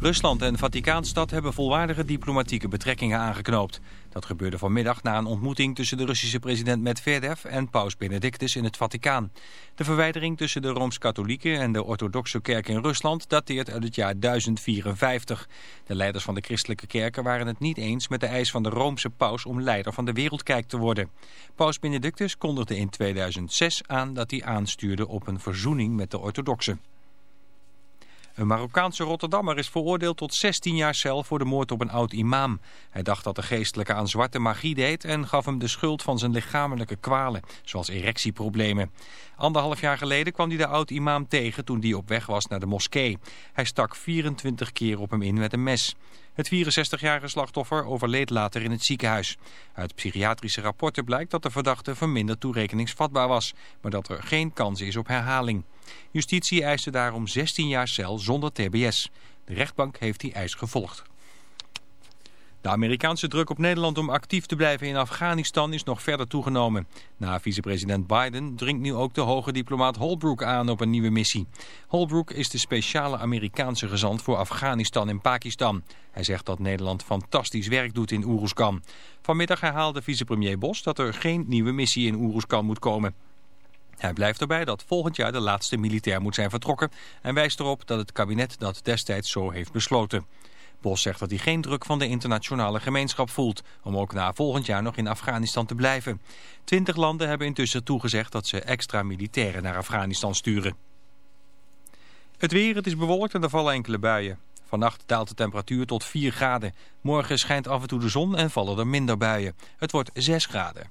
Rusland en Vaticaanstad hebben volwaardige diplomatieke betrekkingen aangeknoopt. Dat gebeurde vanmiddag na een ontmoeting tussen de Russische president Medvedev en paus Benedictus in het Vaticaan. De verwijdering tussen de Rooms-Katholieke en de Orthodoxe Kerk in Rusland dateert uit het jaar 1054. De leiders van de christelijke kerken waren het niet eens met de eis van de Roomse paus om leider van de wereldkijk te worden. Paus Benedictus kondigde in 2006 aan dat hij aanstuurde op een verzoening met de orthodoxen. Een Marokkaanse Rotterdammer is veroordeeld tot 16 jaar cel voor de moord op een oud-imam. Hij dacht dat de geestelijke aan zwarte magie deed en gaf hem de schuld van zijn lichamelijke kwalen, zoals erectieproblemen. Anderhalf jaar geleden kwam hij de oud-imam tegen toen die op weg was naar de moskee. Hij stak 24 keer op hem in met een mes. Het 64-jarige slachtoffer overleed later in het ziekenhuis. Uit psychiatrische rapporten blijkt dat de verdachte verminderd toerekeningsvatbaar was, maar dat er geen kans is op herhaling. Justitie eiste daarom 16 jaar cel zonder tbs. De rechtbank heeft die eis gevolgd. De Amerikaanse druk op Nederland om actief te blijven in Afghanistan is nog verder toegenomen. Na vicepresident Biden dringt nu ook de hoge diplomaat Holbrooke aan op een nieuwe missie. Holbrooke is de speciale Amerikaanse gezant voor Afghanistan en Pakistan. Hij zegt dat Nederland fantastisch werk doet in Oeroeskan. Vanmiddag herhaalde vicepremier Bos dat er geen nieuwe missie in Oeroeskan moet komen. Hij blijft erbij dat volgend jaar de laatste militair moet zijn vertrokken... en wijst erop dat het kabinet dat destijds zo heeft besloten. Bos zegt dat hij geen druk van de internationale gemeenschap voelt... om ook na volgend jaar nog in Afghanistan te blijven. Twintig landen hebben intussen toegezegd dat ze extra militairen naar Afghanistan sturen. Het weer, het is bewolkt en er vallen enkele buien. Vannacht daalt de temperatuur tot 4 graden. Morgen schijnt af en toe de zon en vallen er minder buien. Het wordt 6 graden.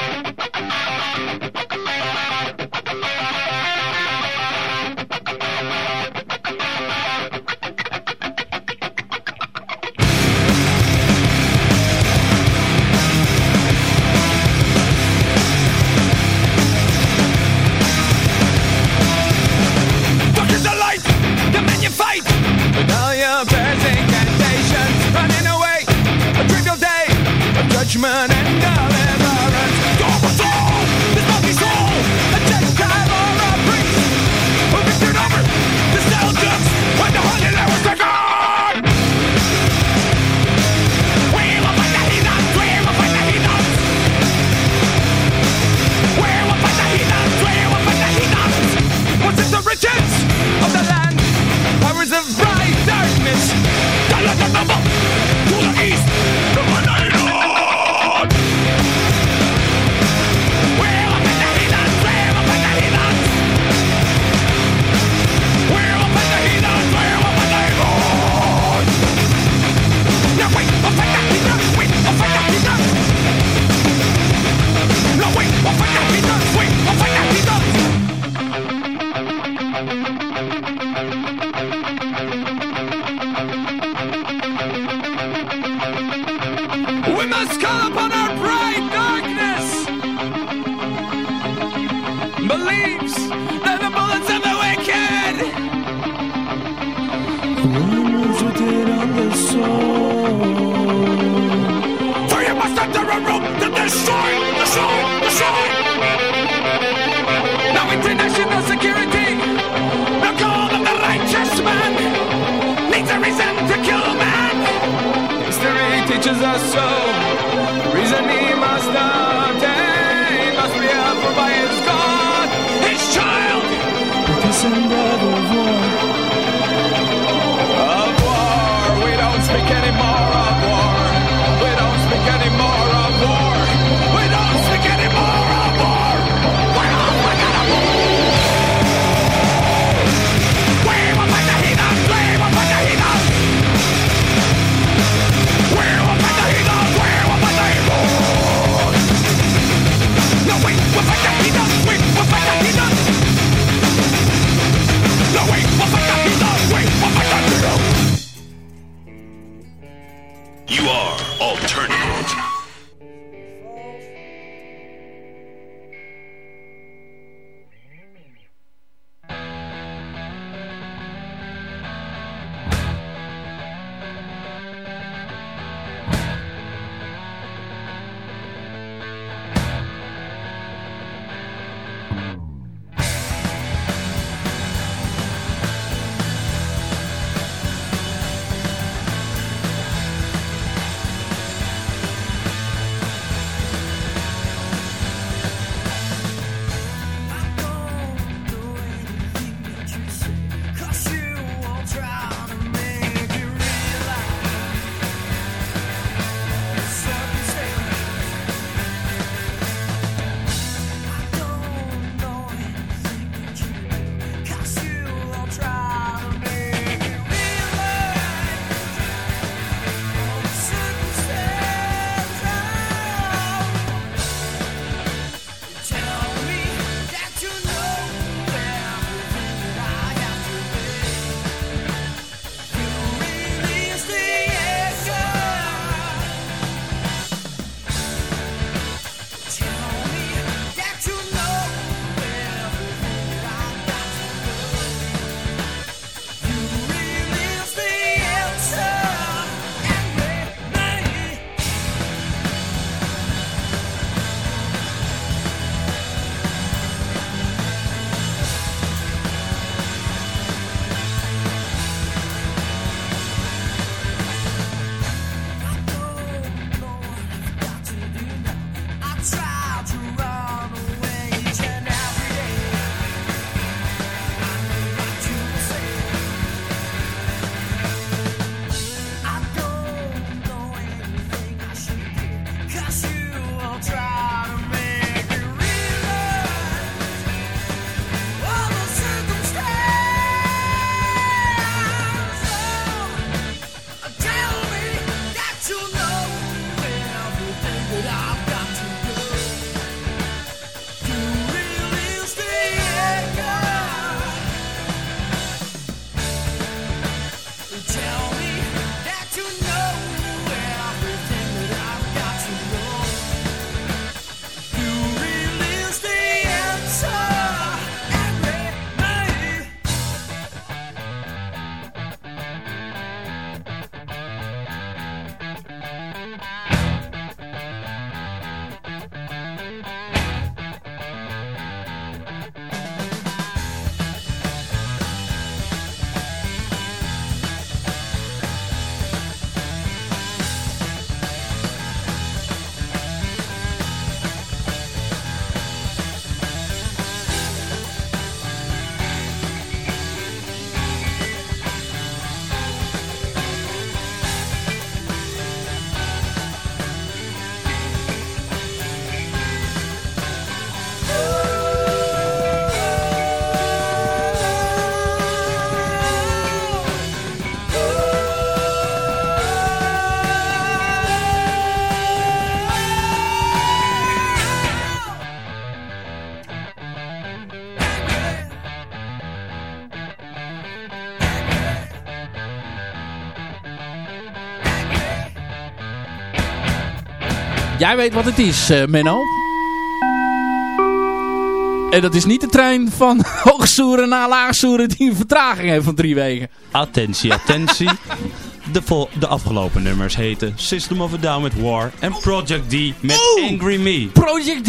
Jij weet wat het is, uh, Menno. En dat is niet de trein van hoogsoeren naar laagsoeren die een vertraging heeft van drie weken. Attentie, attentie. De, de afgelopen nummers heten System of a Down with War en Project D met Angry Me. Project D?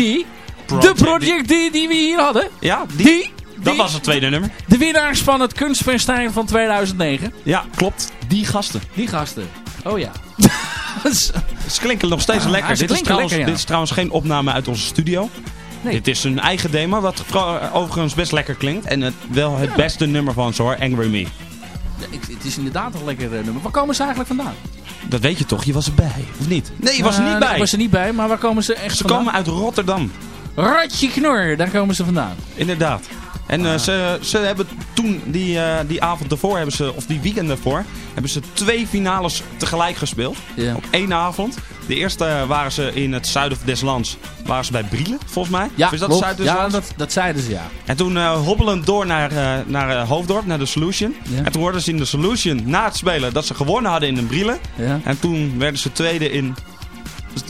de Project D. die we hier hadden? Ja, die. dat was het tweede nummer. De winnaars van het kunstfestijn van 2009. Ja, klopt. Die gasten. Die gasten. Oh ja. ze klinken nog steeds lekker. Dit is, trouwens, dit is trouwens geen opname uit onze studio. Nee. Dit is een eigen demo, wat overigens best lekker klinkt. En het, wel het beste nummer van ze hoor, Angry Me. het is inderdaad een lekker eh, nummer. Waar komen ze eigenlijk vandaan? Dat weet je toch? Je was erbij, of niet? Nee, je was er niet bij. Ik was er niet bij, maar waar komen ze echt ze vandaan? Ze komen uit Rotterdam. Ratje knor, daar komen ze vandaan. Inderdaad. En uh, ze, ze hebben toen, die, uh, die avond ervoor, hebben ze, of die weekend ervoor, hebben ze twee finales tegelijk gespeeld. Op één avond. De eerste waren ze in het zuiden des lands. Waren ze bij Brielen, volgens mij? Ja, is dat klopt. het zuiden des ja lands? dat, dat zeiden ze, ja. En toen uh, hobbelend door naar, uh, naar uh, Hoofddorp, naar de Solution. Ja. En toen hoorden ze in de Solution na het spelen dat ze gewonnen hadden in de Brielen. Ja. En toen werden ze tweede in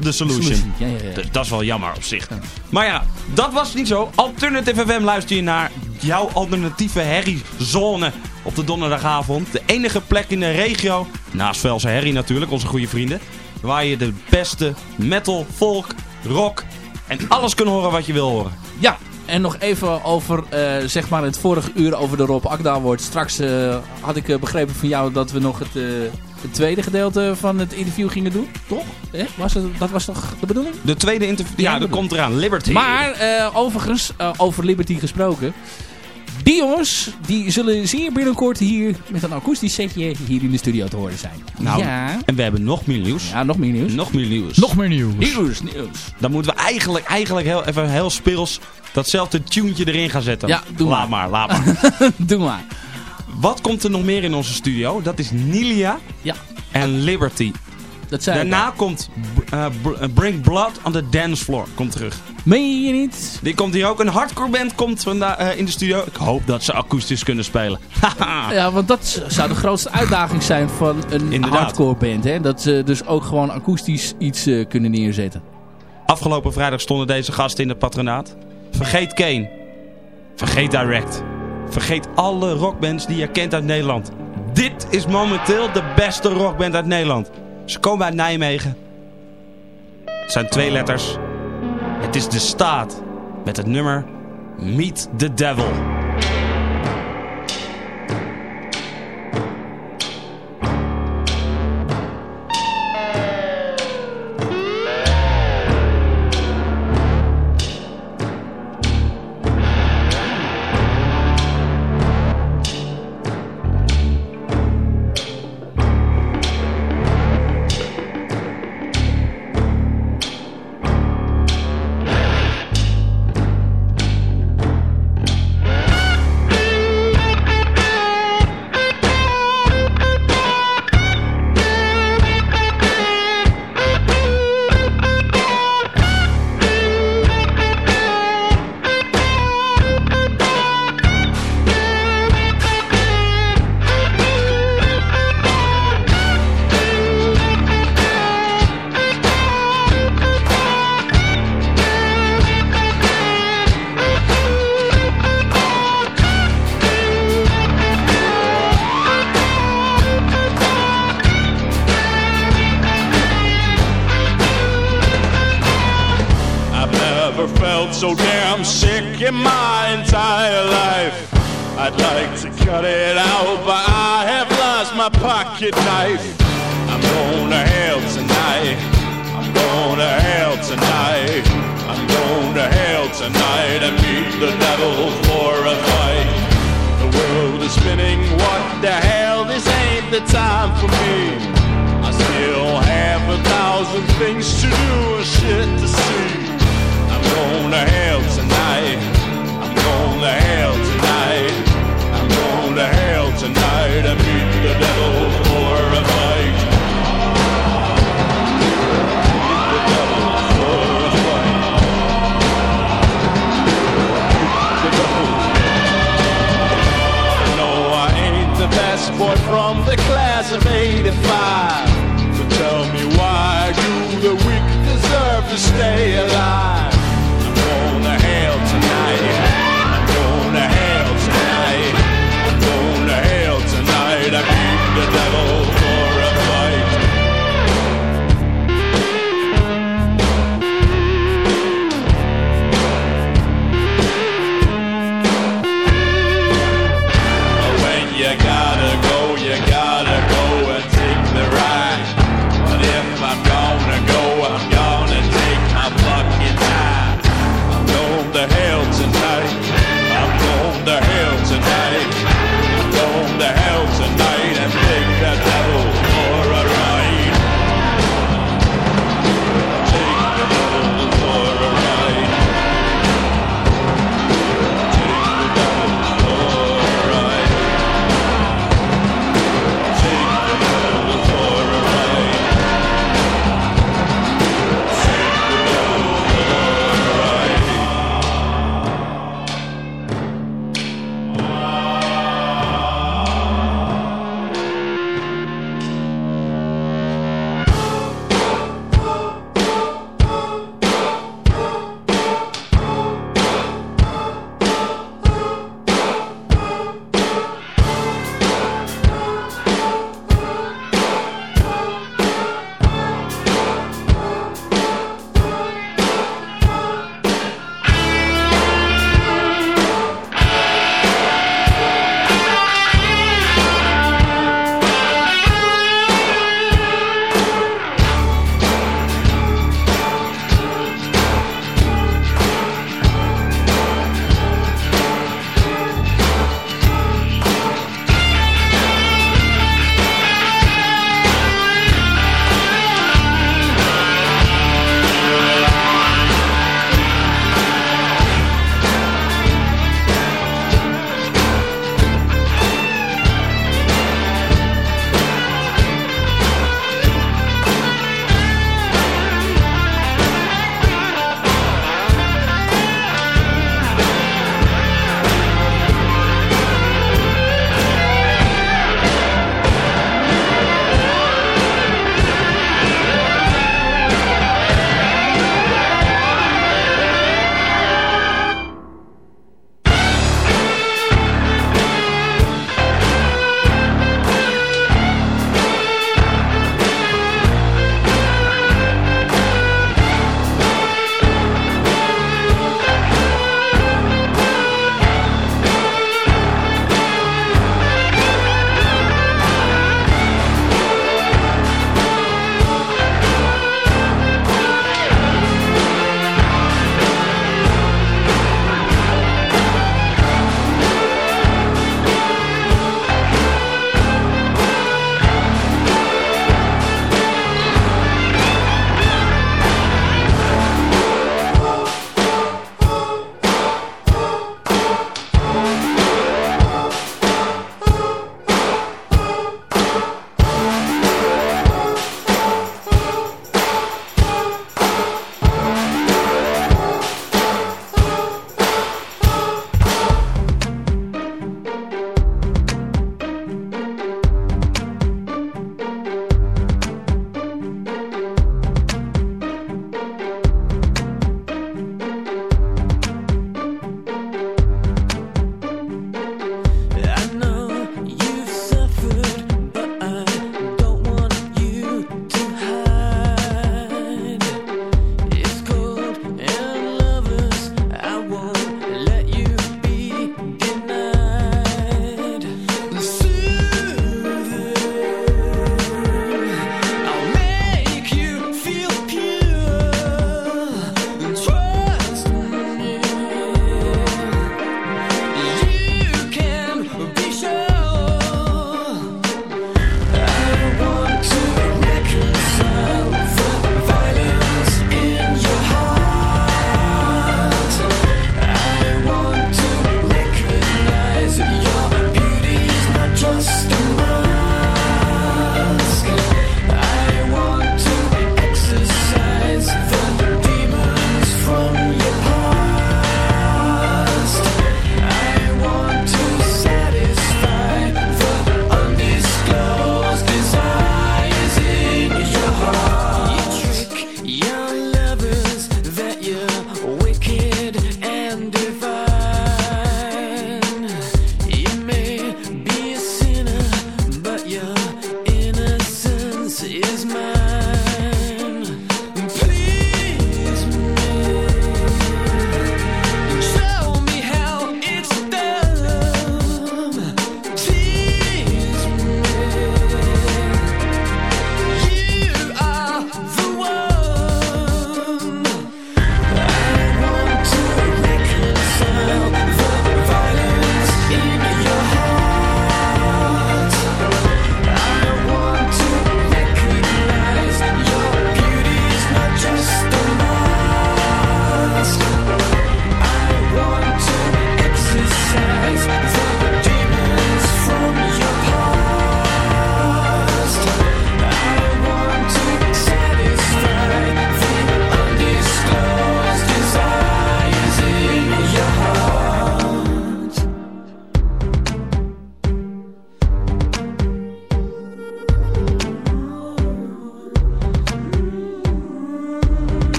de Solution. Solution, ja, ja, ja. Dus dat is wel jammer op zich. Maar ja, dat was niet zo. Alternative FM luister je naar jouw alternatieve herriezone op de donderdagavond. De enige plek in de regio, naast Velse Herrie natuurlijk, onze goede vrienden. Waar je de beste metal, folk, rock en alles kunt horen wat je wil horen. Ja, en nog even over uh, zeg maar het vorige uur over de Rob Akda wordt. Straks uh, had ik uh, begrepen van jou dat we nog het, het, tweede gedeelte van het interview gingen doen. Toch? Eh? Was het, dat was toch de bedoeling? De tweede interview, ja, ja dat komt eraan. Liberty. Maar overigens, over Liberty gesproken. Die jongens, die zullen zeer binnenkort hier met een akoestisch setje hier in de studio te horen zijn. Nou, ja. en we hebben nog meer nieuws. Ja, nog meer nieuws. Nog meer nieuws. Nog meer nieuws. Nieuws, nieuws. Dan moeten we eigenlijk, eigenlijk heel, even heel speels datzelfde tuentje erin gaan zetten. Ja, doe laat maar. maar. Laat maar. doe maar. Wat komt er nog meer in onze studio? Dat is Nilia ja. en Liberty. Dat zei Daarna komt uh, Bring Blood on the Dance Floor. Komt terug. Meen je niet? Die komt hier ook. Een hardcore band komt vandaag uh, in de studio. Ik hoop dat ze akoestisch kunnen spelen. ja, want dat zou de grootste uitdaging zijn van een Inderdaad. hardcore band. Hè? Dat ze dus ook gewoon akoestisch iets uh, kunnen neerzetten. Afgelopen vrijdag stonden deze gasten in het patronaat. Vergeet Kane. Vergeet Direct. Vergeet alle rockbands die je kent uit Nederland. Dit is momenteel de beste rockband uit Nederland. Ze komen uit Nijmegen. Het zijn twee letters. Het is de staat met het nummer Meet the Devil.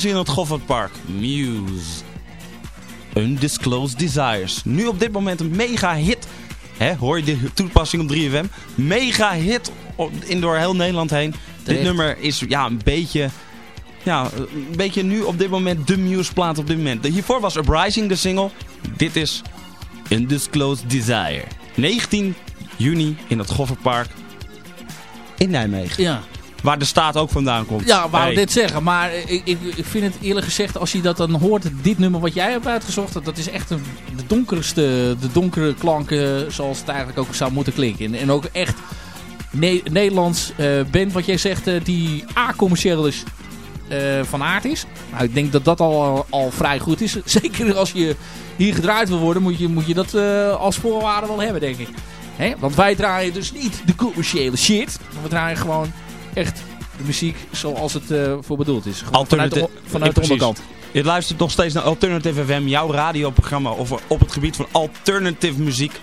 Staan ze in het Goffertpark. Muse. Undisclosed Desires. Nu op dit moment een mega hit. Hè, hoor je de toepassing op 3FM? Mega hit in door heel Nederland heen. Dit nummer is ja, een beetje... Ja, een beetje nu op dit moment de Muse plaat op dit moment. Hiervoor was Uprising de single. Dit is Undisclosed Desire. 19 juni in het Goffertpark in Nijmegen. Ja. Waar de staat ook vandaan komt. Ja, wou hey. dit zeggen. Maar ik, ik, ik, vind het eerlijk gezegd, als je dat dan hoort, dit nummer wat jij hebt uitgezocht, dat is echt een, de donkerste, de donkere klanken zoals het eigenlijk ook zou moeten klinken. En, en ook echt ne Nederlands uh, band wat jij zegt, uh, die A-commercieel is, uh, van aard is. Nou, ik denk dat dat al, al vrij goed is. Zeker als je hier gedraaid wil worden, moet je, moet je dat als voorwaarde wel hebben, denk ik. Hè? Want wij draaien dus niet de commerciële shit. Maar we draaien gewoon echt de muziek zoals het uh, voor bedoeld is. Vanuit de, vanuit de onderkant. Je luistert nog steeds naar Alternative FM, jouw radioprogramma over, op het gebied van alternative muziek.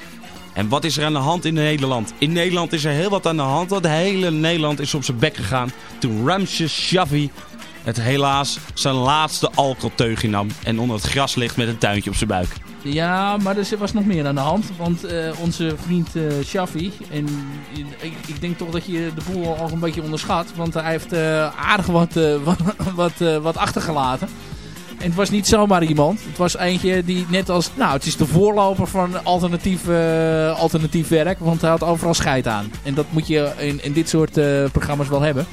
En wat is er aan de hand in Nederland? In Nederland is er heel wat aan de hand. Het hele Nederland is op zijn bek gegaan toen Ramses Shaffi het helaas zijn laatste alcoholteugje nam en onder het gras ligt met een tuintje op zijn buik. Ja, maar er was nog meer aan de hand. Want uh, onze vriend uh, Shaffi, en ik, ik, denk toch dat je de boel al een beetje onderschat. Want hij heeft uh, aardig wat, wat, wat, wat achtergelaten. En het was niet zomaar iemand. Het was eentje die net als... Nou, het is de voorloper van alternatief, alternatief werk. Want hij had overal scheid aan. En dat moet je in, in dit soort programma's wel hebben.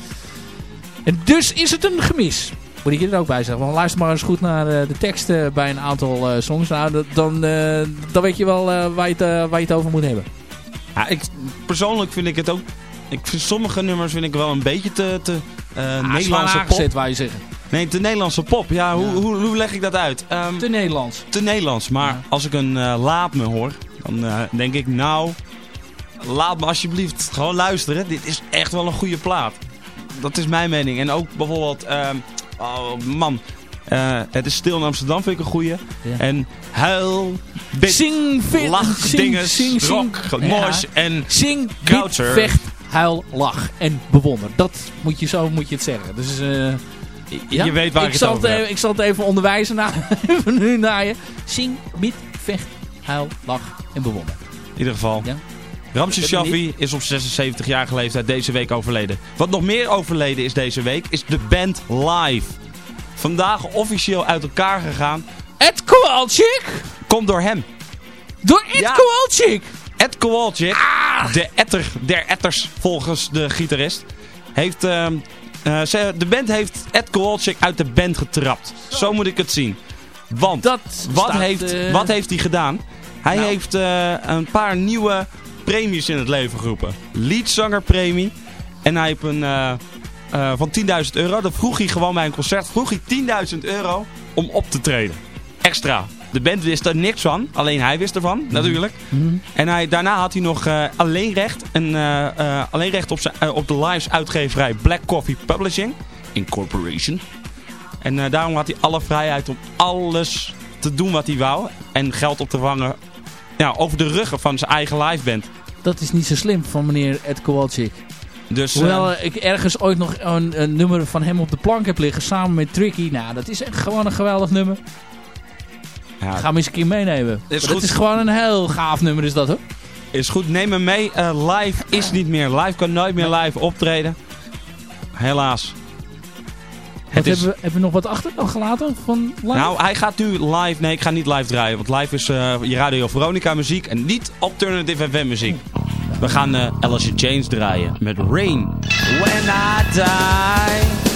En dus is het een gemis. Moet ik je er ook bij zeggen. Want luister maar eens goed naar uh, de teksten bij een aantal uh, songs. Nou, dan, uh, dan weet je wel waar, je het, waar je het over moet hebben. Ja, ik, persoonlijk vind ik het ook... Ik vind sommige nummers vind ik wel een beetje te, te ah, Nederlandse pop. waar je zeggen. Nee, te Nederlandse pop. Ja, Hoe, hoe, hoe, leg ik dat uit? Um, te Nederlands. Te Nederlands. Maar ja. als ik een laat me hoor, dan denk ik nou... Laat me alsjeblieft gewoon luisteren. Dit is echt wel een goede plaat dat is mijn mening. En ook bijvoorbeeld, uh, oh man, uh, het is stil in Amsterdam, vind ik een goeie. Ja. En huil, bit, zing, lach, zing, dingen, zing, rock, mosh ja. en zing, vecht, huil, lach en bewonder. Dat moet je, zo moet je het zeggen. Dus uh, ja? je weet waar ik, ik zal het over even, Ik zal het even onderwijzen naar, nu naar je. Zing, bit, vecht, huil, lach en bewonder. In ieder geval. Ja? Ramses Shaffi is op 76-jarige leeftijd deze week overleden. Wat nog meer overleden is deze week, is de band Live. Vandaag officieel uit elkaar gegaan. Ed Kowalczyk! Komt door hem. Door Ed ja. Kowalczyk! Ed Kowalczyk, ah. de etter der etters volgens de gitarist, heeft... Uh, uh, de band heeft Ed Kowalczyk uit de band getrapt. Zo moet ik het zien. Want, Dat wat, heeft, uh... wat heeft hij gedaan? Hij nou. heeft uh, een paar nieuwe premies in het leven geroepen. Leadzangerpremie. En hij heeft een uh, uh, van 10.000 euro. Dat vroeg hij gewoon bij een concert. Vroeg hij 10.000 euro om op te treden. Extra. De band wist er niks van. Alleen hij wist ervan, mm natuurlijk. Mm En hij, daarna had hij nog uh, alleen recht. En, alleen recht op, zijn, op de lives uitgeverij Black Coffee Publishing Incorporation. En daarom had hij alle vrijheid om alles te doen wat hij wou. En geld op te vangen ja, over de ruggen van zijn eigen liveband. Dat is niet zo slim van meneer Ed Kowalczyk. Dus, Hoewel uh, ik ergens ooit nog een, een, nummer van hem op de plank heb liggen samen met Tricky. Nou, dat is echt gewoon een geweldig nummer. Ja. Ga hem eens een keer meenemen. Is dat is gewoon een heel gaaf nummer is dat hoor. Is goed, neem me mee. Uh, live is niet meer. Live kan nooit meer live optreden. Helaas. Is... hebben, we, hebben we nog wat achter gelaten van live? Nou, hij gaat nu live. Nee, ik ga niet live draaien. Want live is uh, je Radio Veronica muziek en niet Alternative FM muziek. We gaan uh, Alice Chains draaien met Rain. When I die...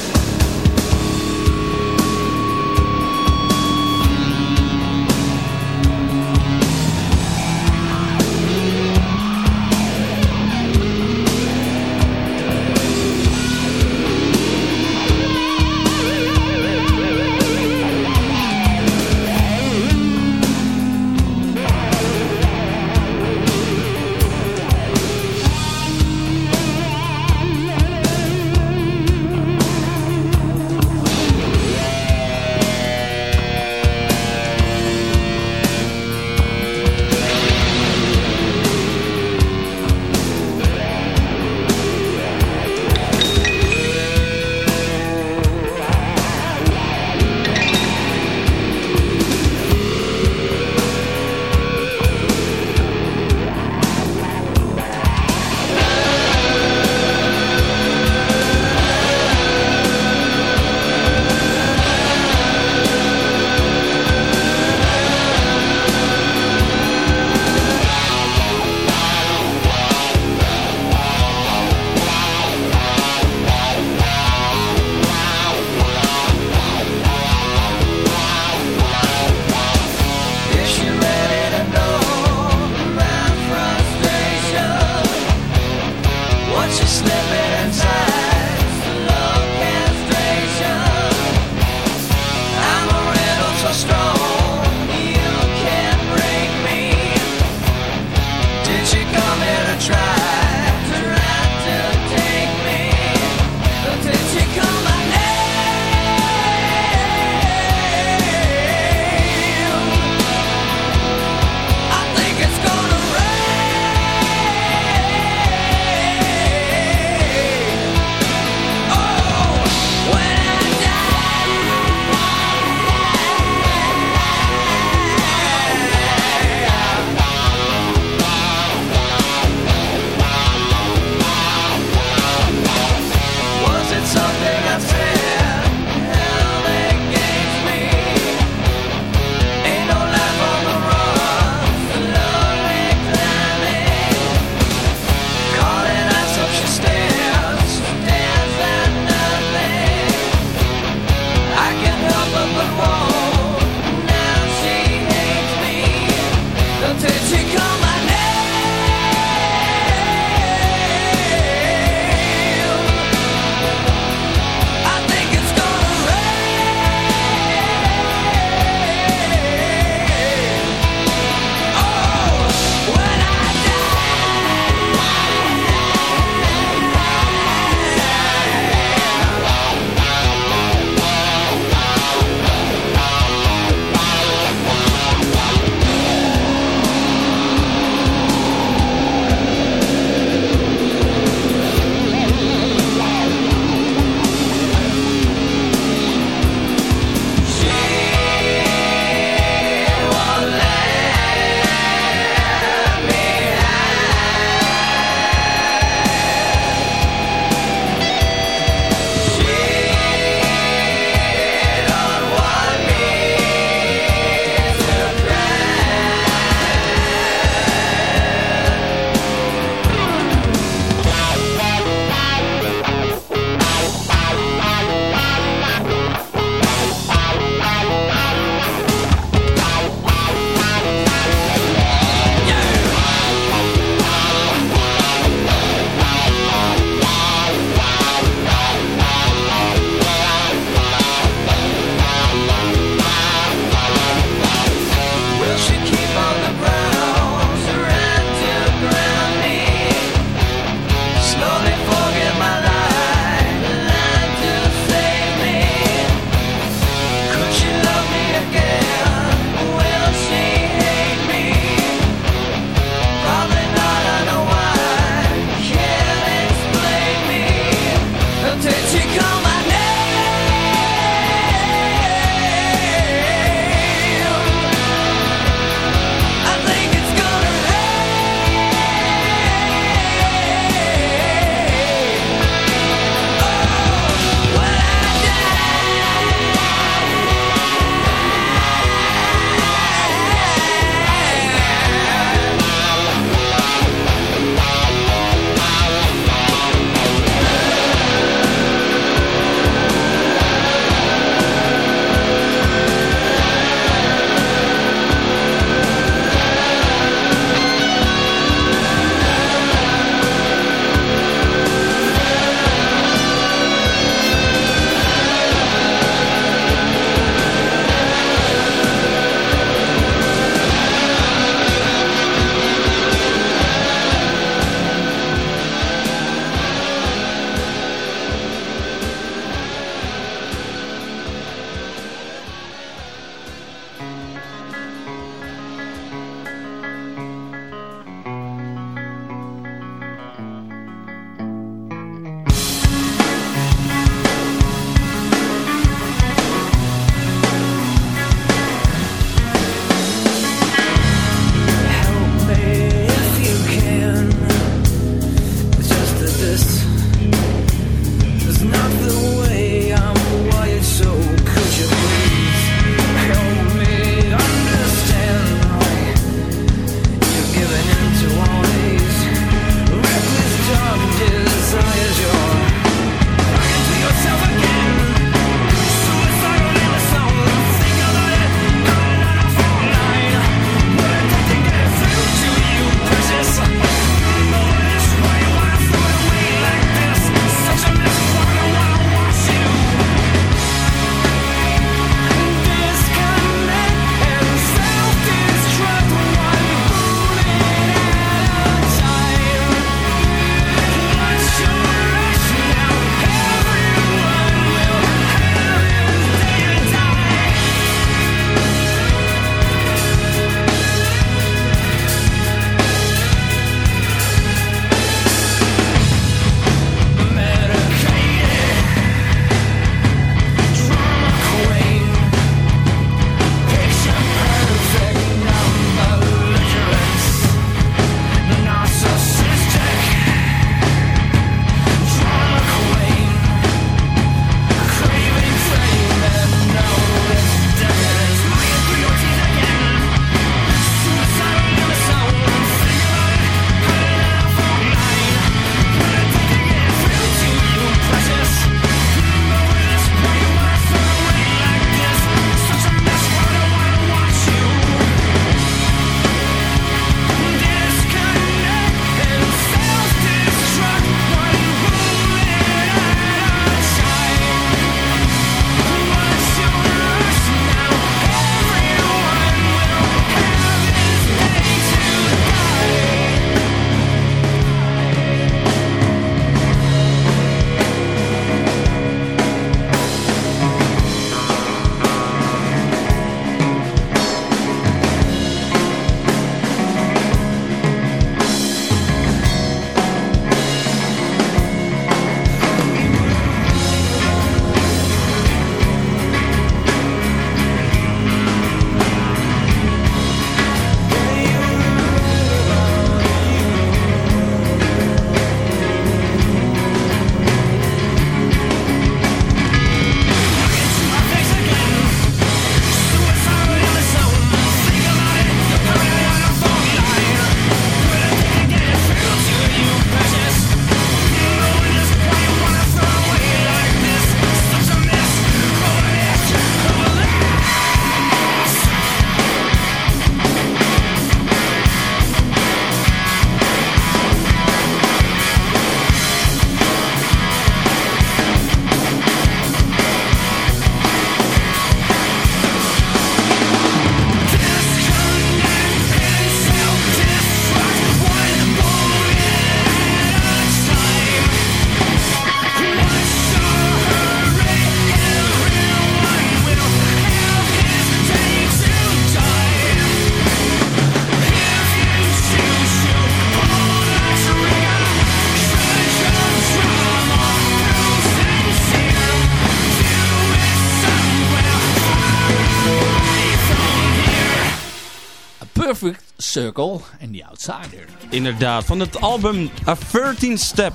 Circle en The Outsider. Inderdaad, van het album A 13 Step.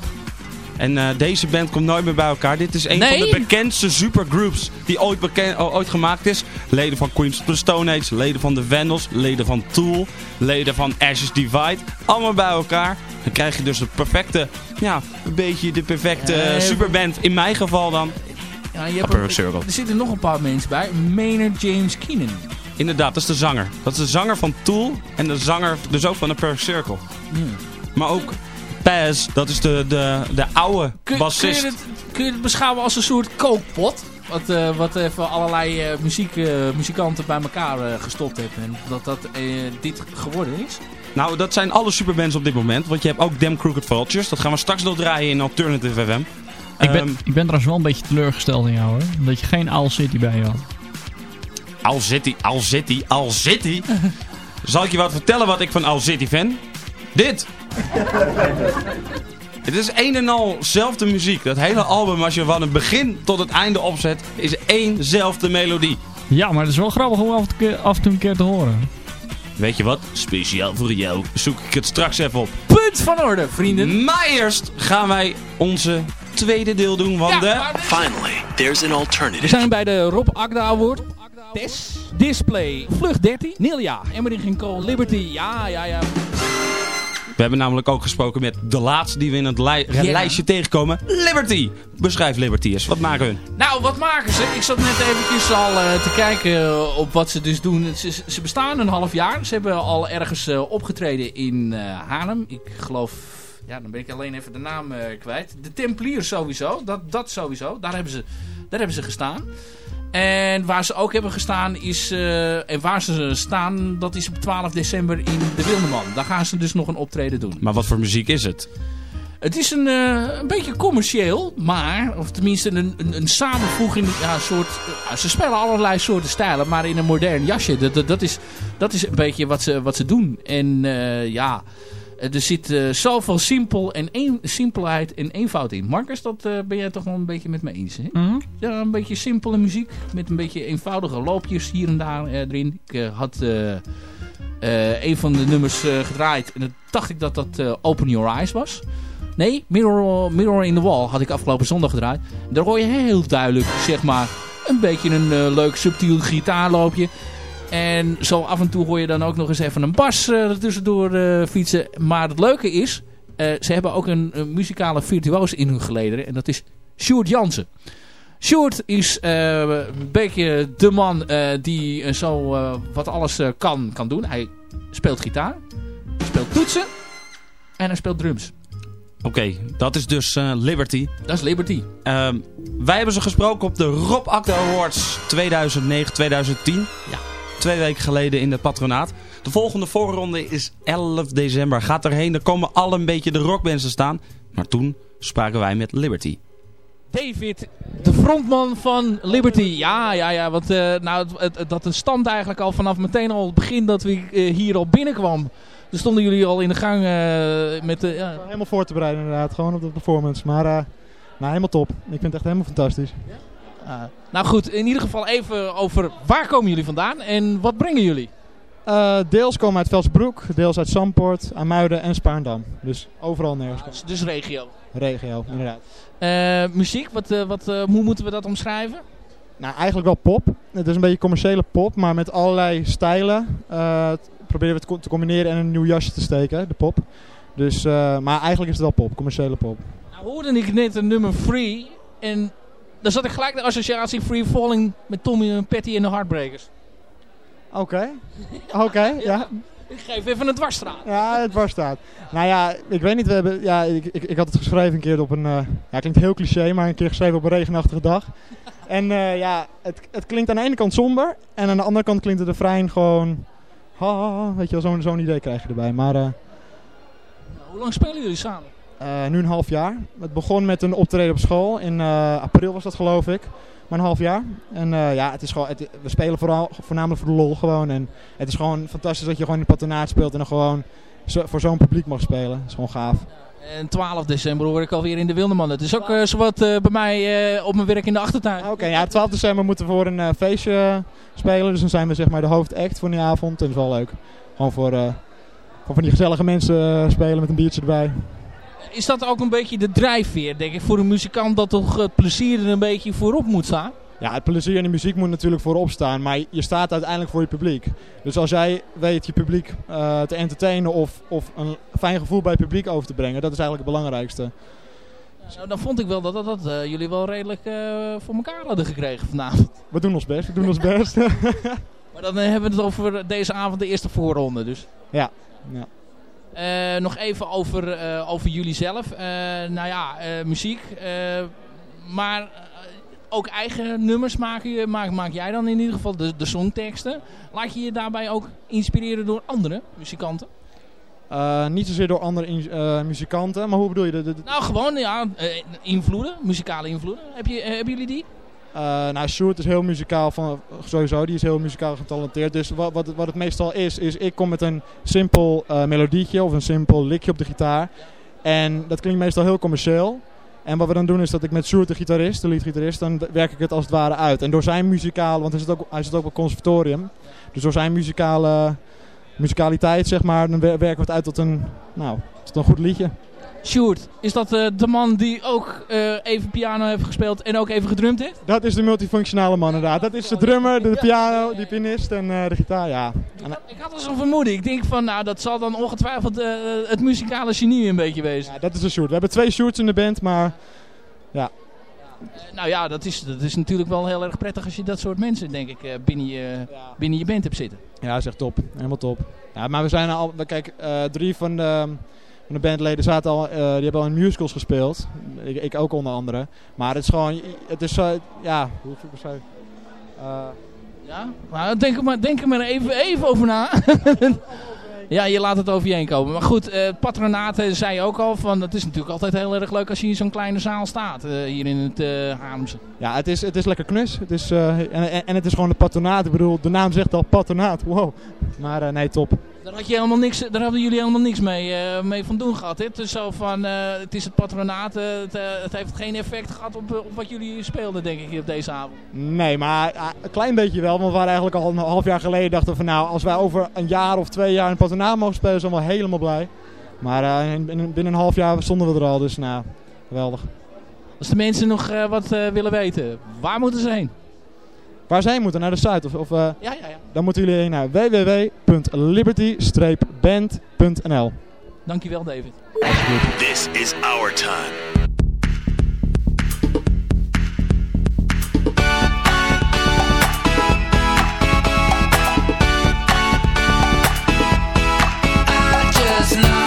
En uh, deze band komt nooit meer bij elkaar. Dit is een nee. van de bekendste supergroups die ooit, bekend, ooit gemaakt is. Leden van Queens of the Stone Age, leden van The Vandals, leden van Tool, leden van Ashes Divide. Allemaal bij elkaar. Dan krijg je dus de perfecte, ja, een beetje de perfecte uh, superband. In mijn geval dan. Ja, je hebt een. Er zitten nog een paar mensen bij. Maynard James Keenan. Inderdaad, dat is de zanger. Dat is de zanger van Tool en de zanger dus ook van de Perfect Circle. Hmm. Maar ook Paz, dat is de, de, de oude kun, bassist. Kun je, het, kun je het beschouwen als een soort kookpot? Wat, uh, wat even allerlei uh, muziek, uh, muzikanten bij elkaar gestopt heeft. En dat dat dit geworden is? Nou, dat zijn alle superbands op dit moment. Want je hebt ook Damn Crooked Vultures. Dat gaan we straks nog draaien in Alternative FM. Ik ben, um, ik ben trouwens wel een beetje teleurgesteld in jou hoor. Dat je geen Owl City bij je had. Owl City, Owl City, Owl City? Zal ik je wat vertellen wat ik van Owl City vind? Dit! Het is een en al zelfde muziek. Dat hele album, als je van het begin tot het einde opzet, is éénzelfde melodie. Ja, maar het is wel grappig om af en toe, af en toe een keer te horen. Weet je wat? Speciaal voor jou zoek ik het straks even op. Punt van orde, vrienden. Maar eerst gaan wij onze tweede deel doen van ja, de... Finally, there's an alternative. We zijn bij de Rob Agda Award. Des, Display, Vlucht 13, Nilia, Emmering Co, Liberty, ja, ja, ja. We hebben namelijk ook gesproken met de laatste die we in het li yeah. lijstje tegenkomen. Liberty! Beschrijf Liberty eens. Wat maken hun? Nou, wat maken ze? Ik zat net eventjes al uh, te kijken op wat ze dus doen. Ze, ze, bestaan een half jaar. Ze hebben al ergens uh, opgetreden in uh, Haarlem. Ik geloof... Ja, dan ben ik alleen even de naam kwijt. De Templiers sowieso. Dat, dat sowieso. Daar hebben ze, daar hebben ze gestaan. En waar ze ook hebben gestaan is, uh, en waar ze staan, dat is op 12 december in de Wildeman. Daar gaan ze dus nog een optreden doen. Maar wat voor muziek is het? Het is een, uh, een beetje commercieel, maar, of tenminste een, een, een samenvoeging, ja, soort, uh, ze spelen allerlei soorten stijlen, maar in een modern jasje. Dat, dat, dat, is, dat is een beetje wat ze, wat ze doen. En ja... Eh, er zit uh, zoveel simpel en een, simpelheid en eenvoud in. Marcus, dat uh, ben jij toch wel een beetje met me eens. Hè? Mm -hmm. Ja, een beetje simpele muziek met een beetje eenvoudige loopjes hier en daar uh, erin. Ik had een van de nummers gedraaid en dan dacht ik dat dat Open Your Eyes was. Nee, Mirror, Mirror in the Wall had ik afgelopen zondag gedraaid. Daar hoor je heel duidelijk, zeg maar, een beetje een leuk subtiel gitaarloopje. En zo af en toe hoor je dan ook nog eens even een bas uh, tussendoor uh, fietsen. Maar het leuke is, uh, ze hebben ook een, een, muzikale virtuoos in hun gelederen. En dat is Sjoerd Jansen. Sjoerd is een beetje de man die zo wat alles kan, kan doen. Hij speelt gitaar, speelt toetsen en hij speelt drums. Oké, okay, dat is dus Liberty. Dat is Liberty. Uh, wij hebben ze gesproken op de Rob Acta Awards 2009-2010. Ja twee weken geleden in het patronaat. De volgende voorronde is 11 december. Gaat erheen, er komen al een beetje de rockbands te staan. Maar toen spraken wij met Liberty. David, de frontman van Liberty. Ja, ja, ja. Want uh, nou, het, het, dat een stand eigenlijk al vanaf meteen al het begin dat we uh, hier al binnenkwam. Toen stonden jullie al in de gang uh, met de... Ja. Helemaal voor te bereiden inderdaad. Gewoon op de performance. Maar nou, helemaal top. Ik vind het echt helemaal fantastisch. Ja? Uh, nou goed, in ieder geval even over waar komen jullie vandaan en wat brengen jullie? Uh, deels komen uit Velsbroek, deels uit Zandpoort, Amuiden en Spaarndam. Dus overal nergens. Ah, dus regio? Regio, inderdaad. Uh, muziek, wat, wat, hoe moeten we dat omschrijven? Nou, eigenlijk wel pop. Het is een beetje commerciële pop, maar met allerlei stijlen. proberen we het te combineren en een nieuw jasje te steken, de pop. Dus, maar eigenlijk is het wel pop, commerciële pop. Nou hoorde ik net een nummer Free en dan zat ik gelijk de associatie Free Falling met Tommy en Patty en de Heartbreakers. Oké. Oké, ja. Ik geef even een dwarsstraat. Ja, het dwarsstraat. Nou ja, ik weet niet. We hebben, ja, ik, ik, ik had het geschreven een keer op een... Uh, ja, klinkt heel cliché, maar een keer geschreven op een regenachtige dag. En uh, ja, het, het klinkt aan de ene kant somber. En aan de andere kant klinkt het refrein gewoon... Ha, weet je wel, zo'n zo'n idee krijg je erbij. Maar... Uh, hoe lang spelen jullie samen? Uh, nu een half jaar. Het begon met een optreden op school. In uh, april was dat geloof ik. Maar een half jaar. En uh, ja, het is gewoon, het, we spelen vooral, voornamelijk voor de lol gewoon. En het is gewoon fantastisch dat je gewoon in de patronaat speelt. En dan gewoon zo, voor zo'n publiek mag spelen. Dat is gewoon gaaf. En 12 december hoor ik alweer in de Wilderman. Het is ook uh, zowat uh, bij mij uh, op mijn werk in de achtertuin. Oké, okay, ja, 12 december moeten we voor een feestje spelen. Dus dan zijn we zeg maar de hoofdact voor die avond. En dat is wel leuk. gewoon voor, van die gezellige mensen spelen met een biertje erbij. Is dat ook een beetje de drijfveer, denk ik, voor een muzikant dat toch het plezier er een beetje voorop moet staan? Ja, het plezier in de muziek moet natuurlijk voorop staan, maar je staat uiteindelijk voor je publiek. Dus als jij weet je publiek uh, te entertainen of, of een fijn gevoel bij het publiek over te brengen, dat is eigenlijk het belangrijkste. Nou, dan vond ik wel dat, dat, dat uh, jullie wel redelijk uh, voor elkaar hadden gekregen vanavond. We doen ons best, we doen ons best. maar dan hebben we het over deze avond de eerste voorronde dus. Ja, ja. Uh, nog even over, uh, over jullie zelf. Uh, nou ja, muziek. maar ook eigen nummers maak, je, maak, maak jij dan in ieder geval, de, de songteksten. Laat je je daarbij ook inspireren door andere muzikanten? niet zozeer door andere muzikanten, maar hoe bedoel je? De, de, Nou, gewoon ja, invloeden, muzikale invloeden. Heb je, hebben jullie die? Uh, nou, Sjoerd is heel muzikaal, van, sowieso, die is heel muzikaal getalenteerd. Dus wat, wat, wat het meestal is, is ik kom met een simpel uh, melodietje of een simpel likje op de gitaar. En dat klinkt meestal heel commercieel. En wat we dan doen is dat ik met Sjoerd, de gitarist, de leadgitarist, dan werk ik het als het ware uit. En door zijn muzikale, want hij zit ook, hij zit ook op het conservatorium. Dus door zijn muzikale, muzikaliteit, zeg maar, dan werken we het uit tot een, nou, tot een goed liedje. Sjoerd, is dat uh, de man die ook uh, even piano heeft gespeeld en ook even gedrumd heeft? Dat is de multifunctionale man inderdaad. Dat is de drummer, de piano, de pianist en uh, de gitaar, ja. Ik had, ik had al zo'n vermoeden. Ik denk van, nou dat zal dan ongetwijfeld het muzikale genie een beetje wezen. Ja, dat is een Sjoerd. We hebben twee Sjoerds in de band, maar ja. nou ja, dat is, dat is natuurlijk wel heel erg prettig als je dat soort mensen, denk ik, binnen je, ja. binnen je band hebt zitten. Ja, dat is echt top. Helemaal top. Ja, maar we zijn al, kijk, drie van de de bandleden zaten al, uh, die hebben al in musicals gespeeld. Ik, ik, ook onder andere. Maar het is gewoon, het is, uh, ja, hoe ik het uh, Ja, maar denk er maar, denk er maar even, even over na. ja, je laat het over je heen komen. Maar goed, patronaten zei je ook al van, het is natuurlijk altijd heel erg leuk als je in zo'n kleine zaal staat. hier in het uh, Haamse. Ja, het is, het is lekker knus. Het is, en, en, het is gewoon de patronaat. Ik bedoel, de naam zegt al patronaat. Wow. Maar nee, top. Daar, had je helemaal niks, daar hadden jullie helemaal niks mee, uh, mee van doen gehad. Hè? Het is zo van, uh, het is het patronaat, uh, het, het, heeft geen effect gehad op, op wat jullie speelden, denk ik, op deze avond. Nee, maar een klein beetje wel. Want we waren eigenlijk al een half jaar geleden dachten van, nou, als wij over een jaar of twee jaar een patronaat mogen spelen, zijn we helemaal blij. Maar binnen, binnen een half jaar stonden we er al, dus nou, geweldig. Als de mensen nog wat willen weten, waar moeten ze heen? Waar zij moeten, naar de site? Of, of uh, ja, ja, ja. Dan moeten jullie heen naar www.liberty-band.nl Dankjewel David. This is our time. together to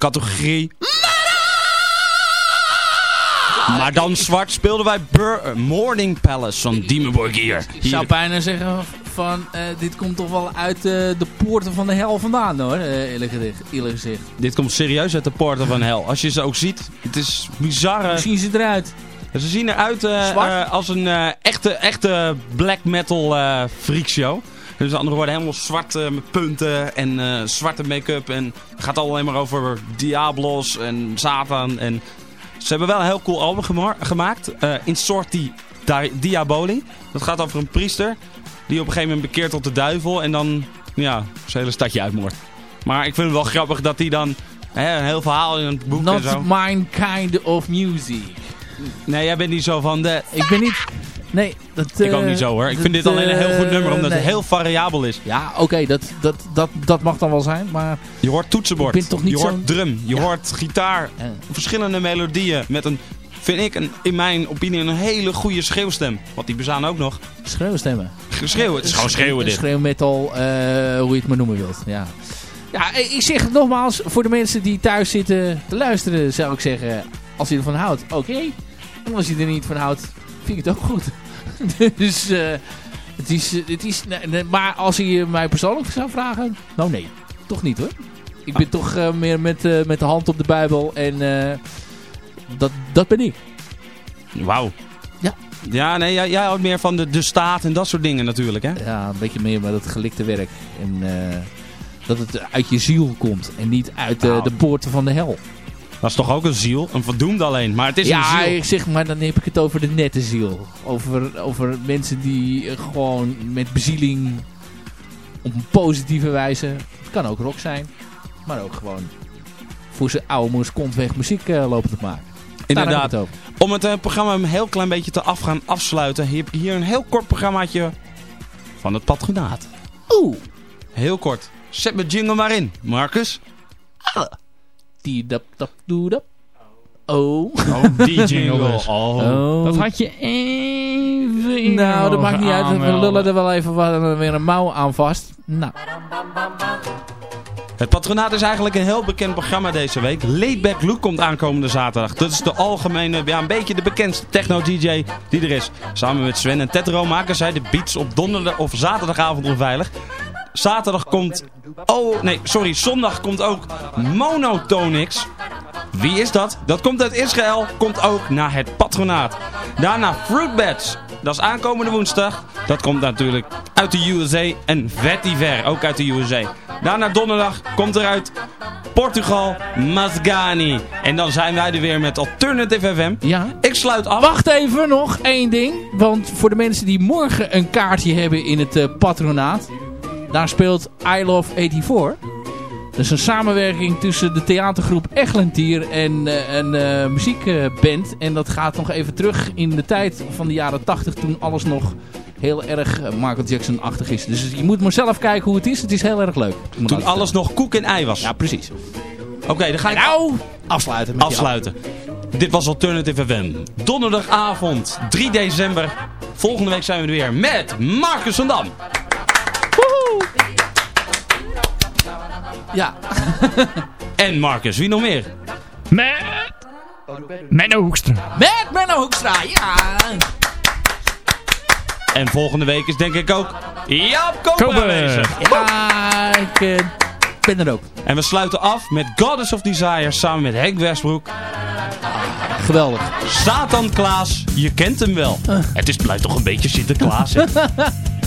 Categorie... Maar dan zwart speelden wij Bur Morning Palace van Demon hier. Ik zou bijna zeggen van, uh, dit komt toch wel uit uh, de poorten van de hel vandaan hoor, uh, eerlijk, gezegd, eerlijk gezegd. Dit komt serieus uit de poorten van hel. Als je ze ook ziet, het is bizarre... Hoe zien ze eruit? Ze zien eruit als een echte, echte black metal freakshow. Dus andere woorden, helemaal zwart met punten en zwarte make-up. En het gaat alleen maar over Diablos en Satan. En ze hebben wel een heel cool album gema gemaakt. In Sorti Diaboli. Dat gaat over een priester die op een gegeven moment bekeert tot de duivel en dan ja, zijn hele stadje uitmoordt. Maar ik vind het wel grappig dat hij dan hè, een heel verhaal in het boek Not en zo... my kind of music. Nee, jij bent niet zo van de... Ik ben niet... Nee, dat, ik ook niet zo hoor. Ik vind dit alleen een heel goed nummer omdat het heel variabel is. Ja, oké, dat, dat, dat, dat mag dan wel zijn, maar... Je hoort toetsenbord, toch niet je hoort drum, je hoort gitaar, verschillende melodieën met een vind ik een, in mijn opinie een hele goede schreeuwstem. Want die bestaan ook nog. Schreeuwstemmen? Schreeuwen, het is gewoon schreeuwen dit. Schreeuwmetal, uh, hoe je het maar noemen wilt. Ja. ja, ik zeg nogmaals, voor de mensen die thuis zitten te luisteren, zou ik zeggen, als je ervan houdt, oké. En als je er niet van houdt, vind ik het ook goed. dus... Uh, het is, het is, nee, maar als je mij persoonlijk zou vragen, nou nee, toch niet hoor. Ik ben toch uh, meer met, uh, met de hand op de Bijbel en dat, dat ben ik. Wauw. Ja. Ja, nee, jij, jij houdt meer van de, de staat en dat soort dingen natuurlijk, hè? Ja, een beetje meer met het gelikte werk. En dat het uit je ziel komt en niet uit nou, de poorten van de hel. Dat is toch ook een ziel? Een verdoemd alleen, maar het is ja, een ziel. Ja, ik zeg maar, dan heb ik het over de nette ziel. Over, over mensen die gewoon met bezieling op een positieve wijze... Het kan ook rock zijn, maar ook gewoon voor zijn oude moes kontweg muziek uh, lopen te maken. Inderdaad. Om het uh, programma een heel klein beetje te af gaan afsluiten, heb ik hier een heel kort programmaatje van het patronaat. Oeh. Heel kort. Zet mijn jingle maar in, Marcus. Ah. Die dap dap doe dap. Oh. oh. die jingle. Oh. oh. Dat had je even in Nou, dat maakt niet uit. We lullen er wel even wat, weer een mouw aan vast. Nou. Het patronaat is eigenlijk een heel bekend programma deze week. Laidback Luke komt aankomende zaterdag. Dat is de algemene, ja een beetje de bekendste techno-dj die er is. Samen met Sven en Tetro maken zij de beats op donderdag of zaterdagavond onveilig. Zaterdag komt... Oh, nee, sorry. Zondag komt ook Monotonix. Wie is dat? Dat komt uit Israël. Komt ook naar het patronaat. Daarna Fruitbats. Dat is aankomende woensdag. Dat komt natuurlijk uit de USA. En Vetiver, ook uit de USA. Daarna donderdag komt eruit Portugal, Masgani. En dan zijn wij er weer met Alternative FM. Ja. Ik sluit af. Wacht even, nog één ding. Want voor de mensen die morgen een kaartje hebben in het uh, patronaat. Daar speelt I Love 84. Dat is een samenwerking tussen de theatergroep Eglentier en uh, een uh, muziekband. En dat gaat nog even terug in de tijd van de jaren 80 toen alles nog heel erg Michael Jackson-achtig is. Dus je moet maar zelf kijken hoe het is. Het is heel erg leuk. Toen alles nog koek en ei was. Ja, precies. Oké, dan ga ik... Nou, afsluiten. Met afsluiten. Dit was Alternative FM. Donderdagavond, 3 december. Volgende week zijn we er weer met Marcus van Dam. Ja. en Marcus, wie nog meer? Met... Menno Hoekstra. Met Menno Hoekstra, ja. En volgende week is denk ik ook Jaap Koper aanwezig. Ja, ik uh, ben er ook. En we sluiten af met Goddess of Desire samen met Henk Westbroek. Geweldig. Satan Klaas, je kent hem wel. Uh. Het is blijft toch een beetje Sinterklaas. Je